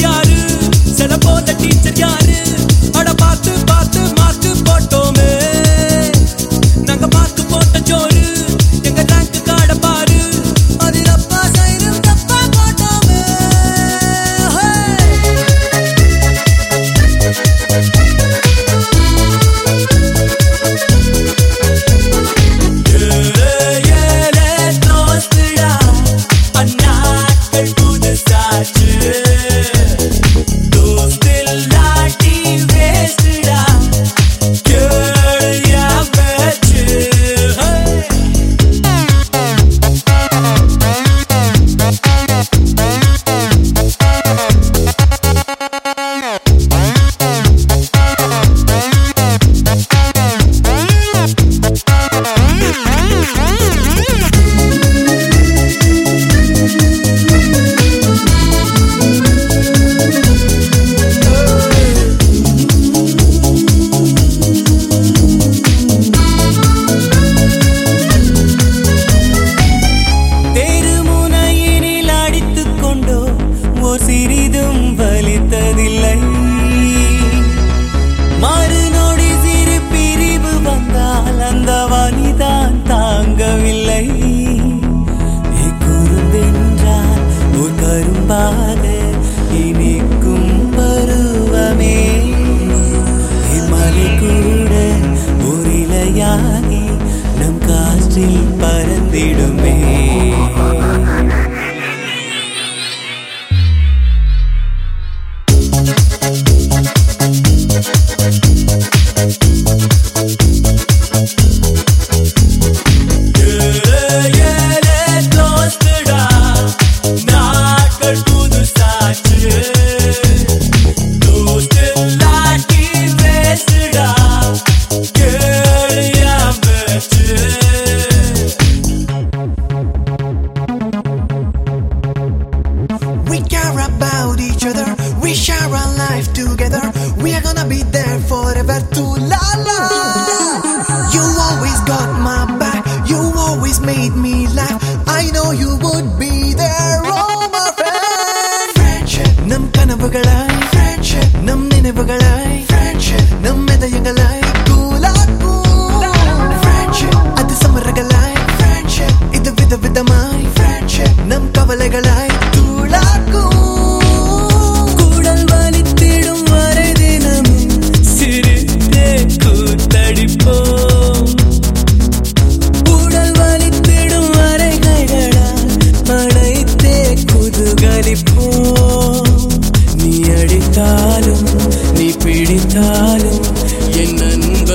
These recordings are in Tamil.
யாரு? செல போத டீச்சர் யாரு? കരുമ്പാതെ എനിക്കും പരുവമേ. ഹിമലിക്കൂടെ ഒരിലയാകി നം കാറ്റിൽ പരന്നിടും. made me laugh. I know you would be there, oh my friend. Friendship, ನಮ್ ಕನವುಗಳ friendship, ನಮ್ ನೆನವುಗಳ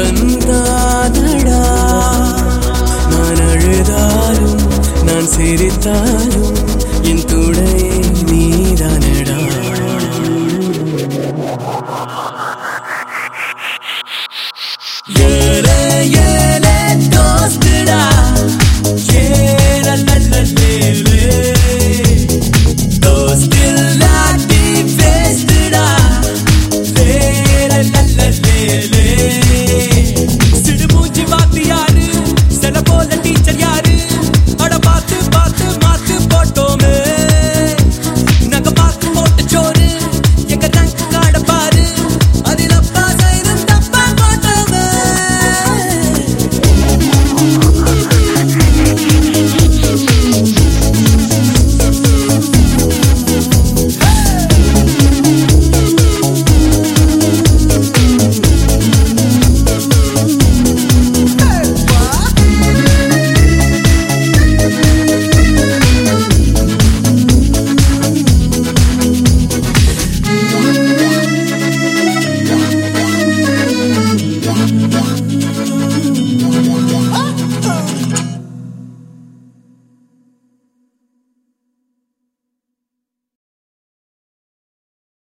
வந்தாதடா நான் அழுதாலும் நான் சிரித்தாலும் என்